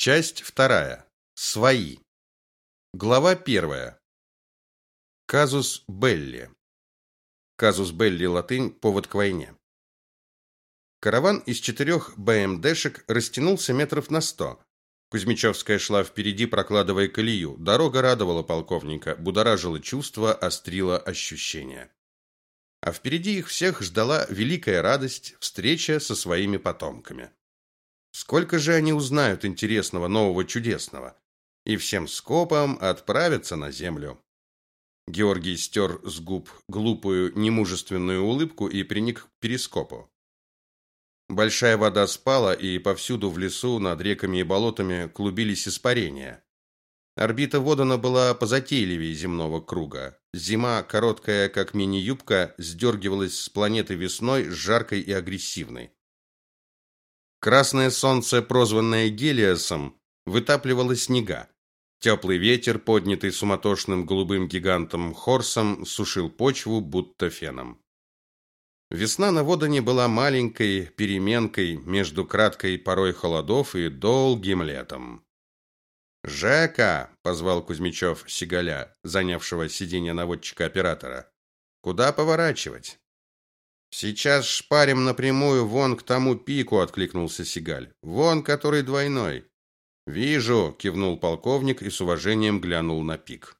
Часть вторая. Свои. Глава первая. Казус Белли. Казус Белли латынь повод к войне. Караван из четырех БМДшек растянулся метров на сто. Кузьмичевская шла впереди, прокладывая колею. Дорога радовала полковника, будоражила чувства, острила ощущения. А впереди их всех ждала великая радость встреча со своими потомками. Сколько же они узнают интересного, нового, чудесного? И всем скопом отправятся на землю. Георгий стер с губ глупую, немужественную улыбку и приник к перископу. Большая вода спала, и повсюду в лесу, над реками и болотами клубились испарения. Орбита Водана была позатейливее земного круга. Зима, короткая, как мини-юбка, сдергивалась с планеты весной, жаркой и агрессивной. Красное солнце, прозванное Гелиосом, вытапливало снега. Теплый ветер, поднятый суматошным голубым гигантом Хорсом, сушил почву будто феном. Весна на Водане была маленькой переменкой между краткой порой холодов и долгим летом. «Жека!» – позвал Кузьмичев Сигаля, занявшего сиденье наводчика-оператора. «Куда поворачивать?» «Сейчас шпарим напрямую вон к тому пику», – откликнулся Сигаль. «Вон, который двойной». «Вижу», – кивнул полковник и с уважением глянул на пик.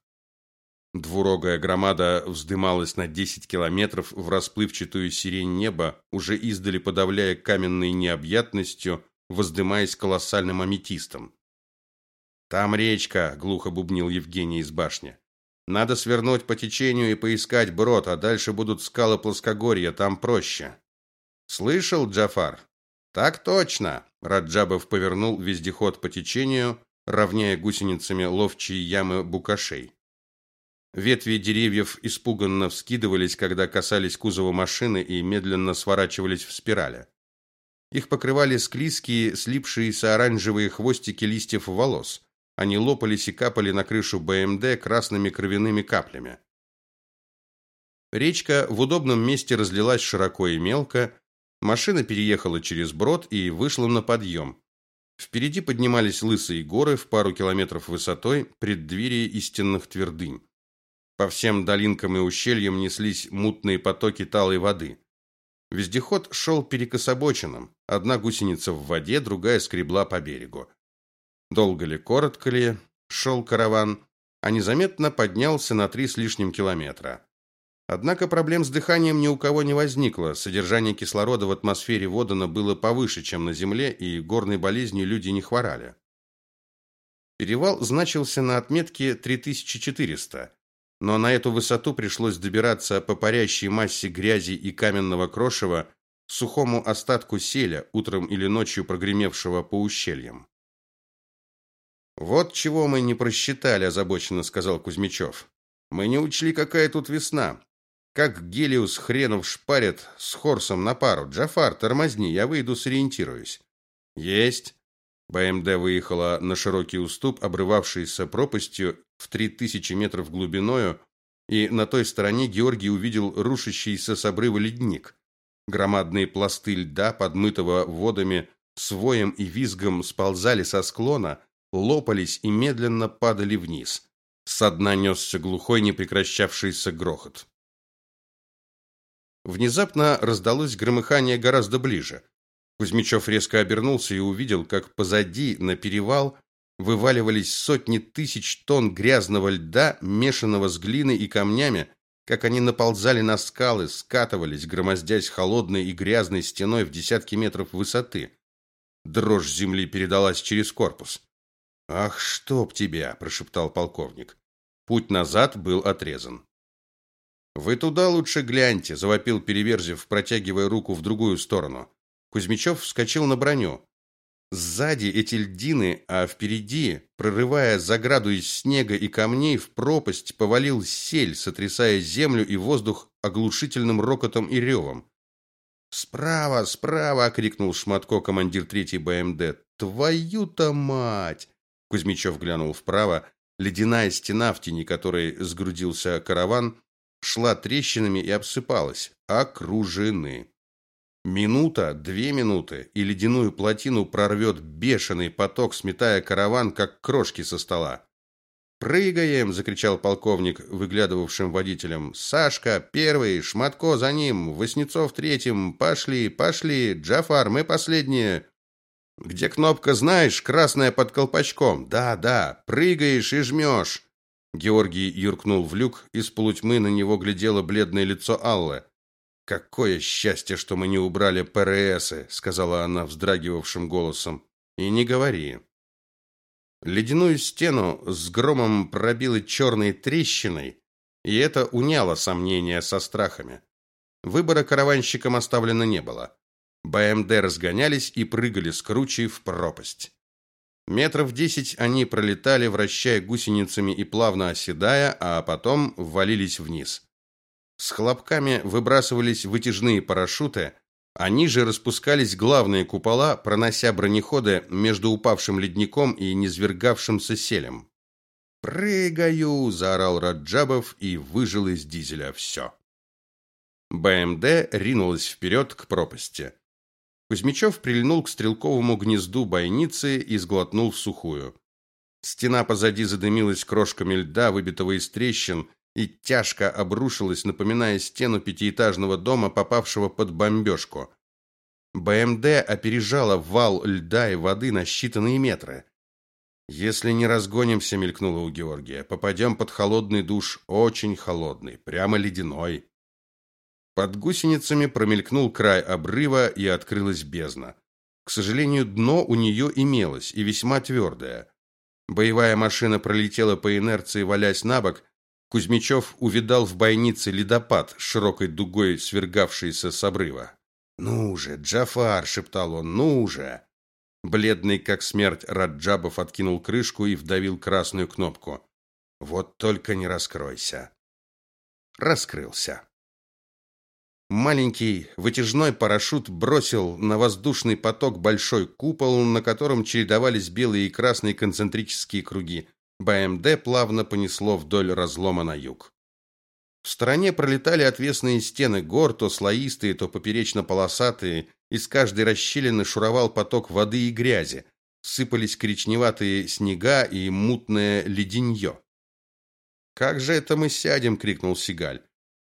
Двурогая громада вздымалась на 10 километров в расплывчатую сирень неба, уже издали подавляя каменной необъятностью, воздымаясь колоссальным аметистом. «Там речка», — глухо бубнил Евгений из башни. «Надо свернуть по течению и поискать брод, а дальше будут скалы плоскогорья, там проще». «Слышал, Джафар?» «Так точно!» Раджабов повернул вездеход по течению, равняя гусеницами ловчие ямы букашей. Ветви деревьев испуганно вскидывались, когда касались кузова машины и медленно сворачивались в спирали. Их покрывали склизкие, слипшиеся оранжевые хвостики листьев волос. Они лопались и капали на крышу БМД красными кровяными каплями. Речка в удобном месте разлилась широко и мелко. Машина переехала через брод и вышла на подъем. Впереди поднимались лысые горы в пару километров высотой, преддверие истинных твердынь. По всем долинкам и ущельям неслись мутные потоки талой воды. Вездеход шел перекособоченным. Одна гусеница в воде, другая скребла по берегу. Долго ли, коротко ли шел караван, а незаметно поднялся на три с лишним километра. Однако проблем с дыханием ни у кого не возникло. Содержание кислорода в атмосфере Водана было повыше, чем на Земле, и горной болезнью люди не хворали. Перевал значился на отметке 3400 но на эту высоту пришлось добираться по парящей массе грязи и каменного крошева сухому остатку селя, утром или ночью прогремевшего по ущельям. Вот чего мы не просчитали, озабоченно сказал Кузьмичев. Мы не учли, какая тут весна. Как Гелиус хренов шпарит с Хорсом на пару. Джафар, тормозни, я выйду, сориентируюсь. Есть. БМД выехала на широкий уступ, обрывавшийся пропастью в три тысячи метров глубиною, и на той стороне Георгий увидел рушащийся с обрыва ледник. Громадные пласты льда, подмытого водами, с воем и визгом сползали со склона, лопались и медленно падали вниз. Со дна несся глухой непрекращавшийся грохот. Внезапно раздалось громыхание гораздо ближе. Кузьмичев резко обернулся и увидел, как позади на перевал вываливались сотни тысяч тонн грязного льда, мешанного с глиной и камнями, как они наползали на скалы, скатывались, громоздясь холодной и грязной стеной в десятки метров высоты. Дрожь земли передалась через корпус. «Ах, чтоб тебя!» – прошептал полковник. Путь назад был отрезан. «Вы туда лучше гляньте», – завопил Переверзев, протягивая руку в другую сторону. Кузьмичев вскочил на броню. Сзади эти льдины, а впереди, прорывая заграду из снега и камней, в пропасть повалил сель, сотрясая землю и воздух оглушительным рокотом и ревом. «Справа, справа!» — крикнул Шматко, командир третьей БМД. «Твою-то мать!» Кузьмичев глянул вправо. Ледяная стена, в тени которой сгрудился караван, шла трещинами и обсыпалась. Окружены. Минута, две минуты, и ледяную плотину прорвет бешеный поток, сметая караван, как крошки со стола. «Прыгаем!» – закричал полковник, выглядывавшим водителем. «Сашка, первый, Шматко за ним, Васнецов третьим, пошли, пошли, Джафар, мы последние!» «Где кнопка, знаешь, красная под колпачком?» «Да, да, прыгаешь и жмешь!» Георгий юркнул в люк, из полутьмы на него глядело бледное лицо Аллы. «Какое счастье, что мы не убрали ПРСы!» – сказала она вздрагивавшим голосом. «И не говори!» Ледяную стену с громом пробило черной трещиной, и это уняло сомнения со страхами. Выбора караванщикам оставлено не было. БМД разгонялись и прыгали с кручей в пропасть. Метров десять они пролетали, вращая гусеницами и плавно оседая, а потом ввалились вниз. С хлопками выбрасывались вытяжные парашюты, а ниже распускались главные купола, пронося бронеходы между упавшим ледником и низвергавшимся селем. «Прыгаю!» – заорал Раджабов и выжил из дизеля все. БМД ринулась вперед к пропасти. Кузьмичев прильнул к стрелковому гнезду бойницы и сглотнул в сухую. Стена позади задымилась крошками льда, выбитого из трещин, и тяжко обрушилась, напоминая стену пятиэтажного дома, попавшего под бомбежку. БМД опережала вал льда и воды на считанные метры. Если не разгонимся, мелькнуло у Георгия, попадем под холодный душ, очень холодный, прямо ледяной. Под гусеницами промелькнул край обрыва и открылась бездна. К сожалению, дно у нее имелось и весьма твердое. Боевая машина пролетела по инерции, валясь на бок, Кузьмичев увидал в бойнице ледопад широкой дугой, свергавшийся с обрыва. «Ну же, Джафар!» — шептал он. «Ну же!» Бледный, как смерть, Раджабов откинул крышку и вдавил красную кнопку. «Вот только не раскройся!» Раскрылся. Маленький вытяжной парашют бросил на воздушный поток большой купол, на котором чередовались белые и красные концентрические круги. БМД плавно понесло вдоль разлома на юг. В стороне пролетали отвесные стены гор, то слоистые, то поперечно-полосатые, из каждой расщелины шуровал поток воды и грязи, сыпались коричневатые снега и мутное леденье. «Как же это мы сядем?» — крикнул Сигаль.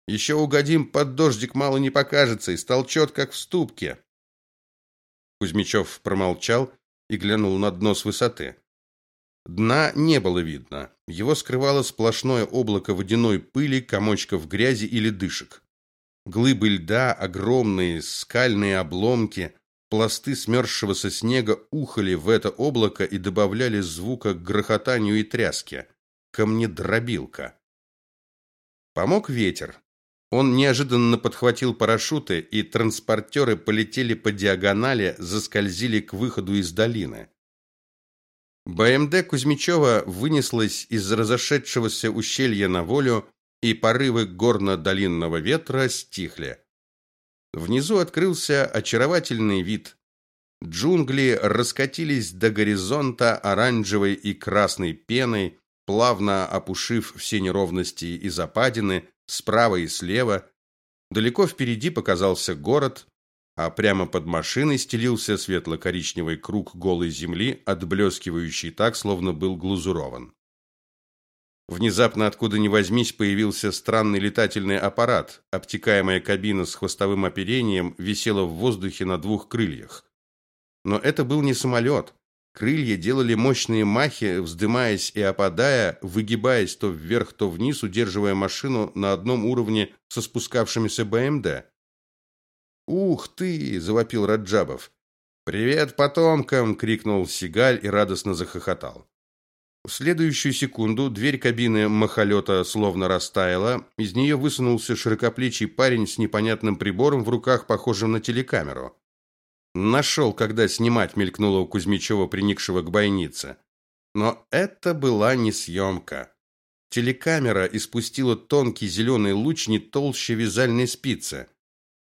«Еще угодим, под дождик мало не покажется, и столчет, как в ступке». Кузьмичев промолчал и глянул на дно с высоты. Дна не было видно. Его скрывало сплошное облако водяной пыли, комочков грязи и ледышек. Глыбы льда, огромные скальные обломки, пласты смерзшегося снега ухали в это облако и добавляли звука к грохотанию и тряске. Камнедробилка. Помог ветер. Он неожиданно подхватил парашюты, и транспортеры полетели по диагонали, заскользили к выходу из долины. БМД Кузьмичева вынеслась из разошедшегося ущелья на волю, и порывы горно-долинного ветра стихли. Внизу открылся очаровательный вид. Джунгли раскатились до горизонта оранжевой и красной пеной, плавно опушив все неровности и западины справа и слева. Далеко впереди показался город, а прямо под машиной стелился светло-коричневый круг голой земли, отблескивающий так, словно был глазурован. Внезапно откуда ни возьмись появился странный летательный аппарат. Обтекаемая кабина с хвостовым оперением висела в воздухе на двух крыльях. Но это был не самолет. Крылья делали мощные махи, вздымаясь и опадая, выгибаясь то вверх, то вниз, удерживая машину на одном уровне со спускавшимися БМД. «Ух ты!» – завопил Раджабов. «Привет потомкам!» – крикнул Сигаль и радостно захохотал. В следующую секунду дверь кабины махолета словно растаяла, из нее высунулся широкоплечий парень с непонятным прибором в руках, похожим на телекамеру. «Нашел, когда снимать», – мелькнуло у Кузьмичева, приникшего к бойнице. Но это была не съемка. Телекамера испустила тонкий зеленый луч не толще вязальной спицы.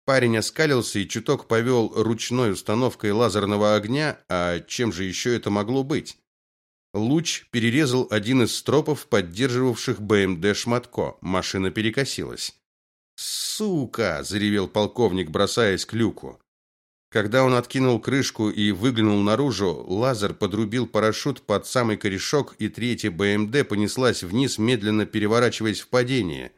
Парень оскалился и чуток повел ручной установкой лазерного огня, а чем же еще это могло быть? Луч перерезал один из стропов, поддерживавших БМД Шматко. Машина перекосилась. «Сука!» – заревел полковник, бросаясь к люку. Когда он откинул крышку и выглянул наружу, лазер подрубил парашют под самый корешок, и третья БМД понеслась вниз, медленно переворачиваясь в падение.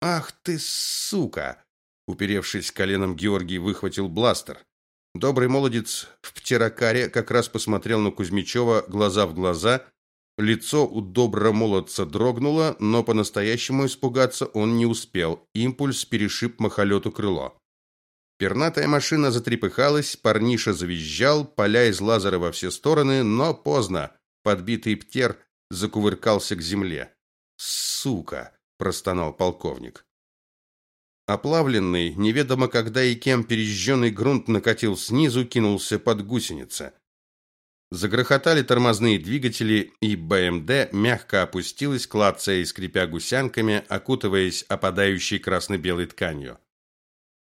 «Ах ты, сука!» Уперевшись коленом, Георгий выхватил бластер. Добрый молодец в птерокаре как раз посмотрел на Кузьмичева глаза в глаза. Лицо у доброго молодца дрогнуло, но по-настоящему испугаться он не успел. Импульс перешиб махолету крыло. Пернатая машина затрепыхалась, парниша завизжал, поля из лазера во все стороны, но поздно. Подбитый птер закувыркался к земле. «Сука!» – простонал полковник. Оплавленный, неведомо когда и кем пережженный грунт накатил снизу, кинулся под гусеницы. Загрохотали тормозные двигатели, и БМД мягко опустилась, клацая и скрипя гусянками, окутываясь опадающей красно-белой тканью.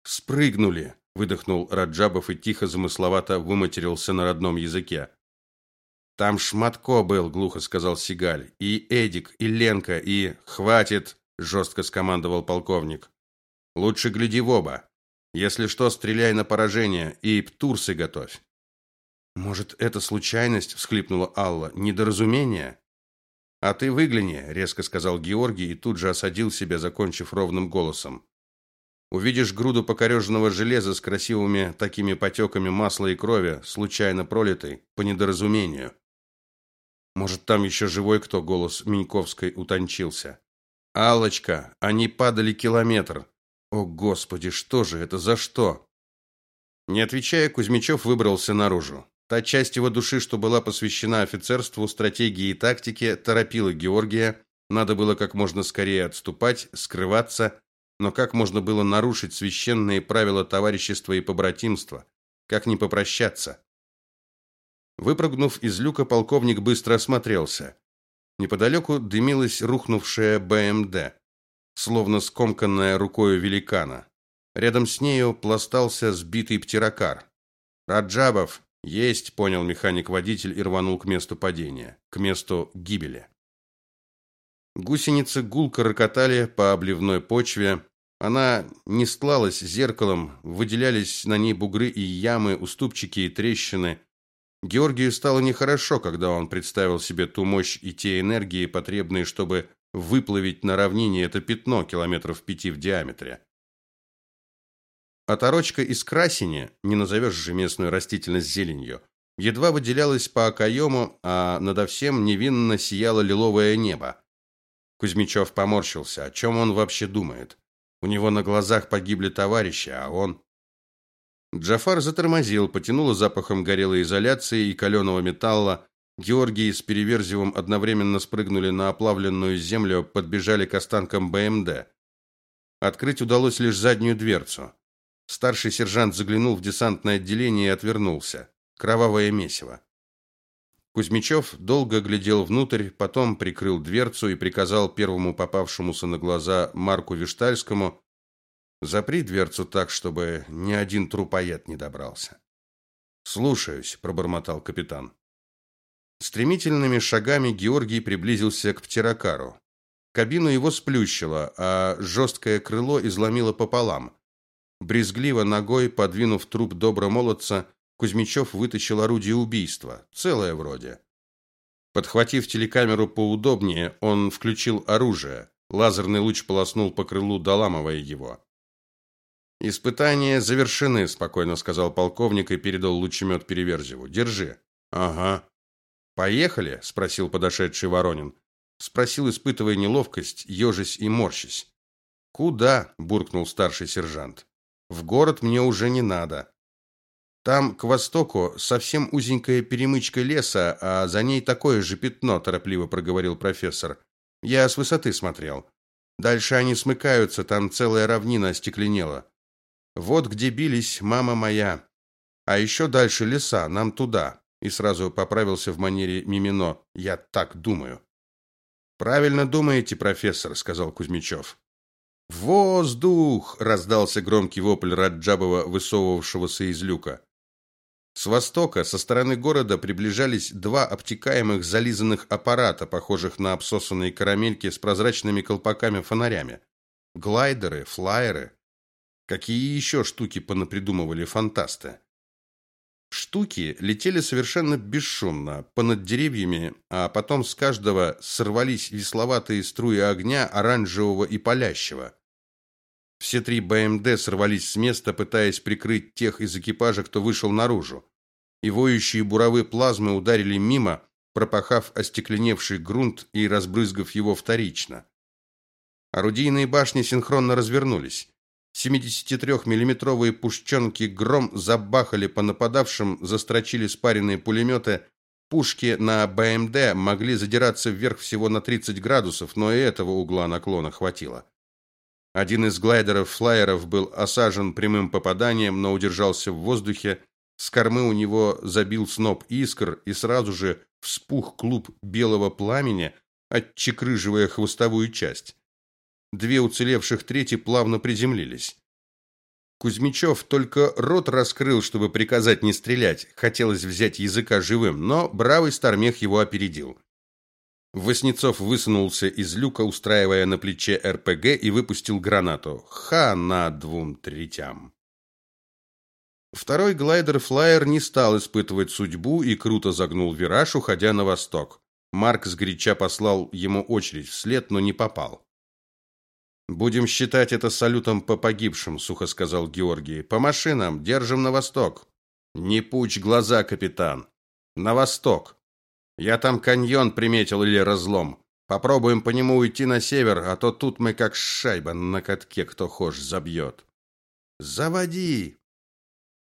Спрыгнули, выдохнул Раджабов и тихо замысловато выматерился на родном языке. Там Шматко был, глухо сказал Сигаль. И Эдик, и Ленка, и хватит, жестко скомандовал полковник. Лучше гляди в оба. Если что, стреляй на поражение и птурсы готовь. Может, это случайность, всхлипнула Алла. Недоразумение? А ты выгляни, резко сказал Георгий и тут же осадил себя, закончив ровным голосом. Увидишь груду покореженного железа с красивыми такими потеками масла и крови, случайно пролитой, по недоразумению. Может, там еще живой кто, голос Миньковской утончился. Алочка, они падали километр. О, господи, что же это за что? Не отвечая, Кузьмичев выбрался наружу. Та часть его души, что была посвящена офицерству, стратегии и тактике, торопила Георгия. Надо было как можно скорее отступать, скрываться, но как можно было нарушить священные правила товарищества и побратимства? Как не попрощаться? Выпрыгнув из люка, полковник быстро осмотрелся. Неподалеку дымилась рухнувшая БМД, словно скомканная рукой великана. Рядом с нею пластался сбитый птерокар. Раджабов есть, понял механик-водитель и рванул к месту падения, к месту гибели. Гусеницы гулко рокотали по обливной почве. Она не стлалась зеркалом, выделялись на ней бугры и ямы, уступчики и трещины. Георгию стало нехорошо, когда он представил себе ту мощь и те энергии, потребные, чтобы выплавить на равнине это пятно километров пяти в диаметре. Оторочка из красени, не назовешь же местную растительность зеленью, едва выделялась по окоему, а надо всем невинно сияло лиловое небо. Кузьмичев поморщился. О чем он вообще думает? У него на глазах погибли товарищи, а он Джафар затормозил, потянуло запахом горелой изоляции и каленого металла. Георгий с Переверзевым одновременно спрыгнули на оплавленную землю, подбежали к останкам БМД. Открыть удалось лишь заднюю дверцу. Старший сержант заглянул в десантное отделение и отвернулся. Кровавое месиво. Кузьмичев долго глядел внутрь, потом прикрыл дверцу и приказал первому попавшемуся на глаза Марку Виштальскому «Запри дверцу так, чтобы ни один трупоед не добрался». «Слушаюсь», — пробормотал капитан. Стремительными шагами Георгий приблизился к птерокару. Кабину его сплющило, а жесткое крыло изломило пополам. Брезгливо ногой, подвинув труп добромолодца, Кузьмичев вытащил орудие убийства, целое вроде. Подхватив телекамеру поудобнее, он включил оружие. Лазерный луч полоснул по крылу, доламывая его. Испытания завершены, спокойно сказал полковник и передал лучемет Переверзеву. Держи. Ага. Поехали, спросил подошедший Воронин. Спросил, испытывая неловкость, ежась и морщась. Куда? буркнул старший сержант. В город мне уже не надо. Там к востоку совсем узенькая перемычка леса, а за ней такое же пятно, торопливо проговорил профессор. Я с высоты смотрел. Дальше они смыкаются, там целая равнина остекленела. Вот где бились мама моя. А еще дальше леса, нам туда. И сразу поправился в манере Мимино. Я так думаю. Правильно думаете, профессор, сказал Кузьмичев. Воздух! раздался громкий вопль Раджабова, высовывавшегося из люка. С востока, со стороны города, приближались два обтекаемых зализанных аппарата, похожих на обсосанные карамельки с прозрачными колпаками-фонарями. Глайдеры, флайеры. Какие еще штуки понапридумывали фантасты? Штуки летели совершенно бесшумно, понад деревьями, а потом с каждого сорвались весловатые струи огня, оранжевого и палящего. Все три БМД сорвались с места, пытаясь прикрыть тех из экипажа, кто вышел наружу. И воющие буровые плазмы ударили мимо, пропахав остекленевший грунт и разбрызгав его вторично. Орудийные башни синхронно развернулись. 73-миллиметровые пушченки «Гром» забахали по нападавшим, застрочили спаренные пулеметы. Пушки на БМД могли задираться вверх всего на 30 градусов, но и этого угла наклона хватило. Один из глайдеров-флайеров был осажен прямым попаданием, но удержался в воздухе. С кормы у него забил сноп искр, и сразу же вспух клуб белого пламени, отчекрыживая хвостовую часть. Две уцелевших трети плавно приземлились. Кузьмичев только рот раскрыл, чтобы приказать не стрелять. Хотелось взять языка живым, но бравый Стармех его опередил. Воснецов высунулся из люка, устраивая на плече РПГ и выпустил гранату. Ха на двум третям. Второй глайдер-флайер не стал испытывать судьбу и круто загнул вираж, уходя на восток. Марк сгоряча послал ему очередь вслед, но не попал. Будем считать это салютом по погибшим, сухо сказал Георгий. По машинам, держим на восток. Не пучь глаза, капитан. На восток. Я там каньон приметил или разлом. Попробуем по нему уйти на север, а то тут мы как шайба на катке, кто хошь забьет. Заводи,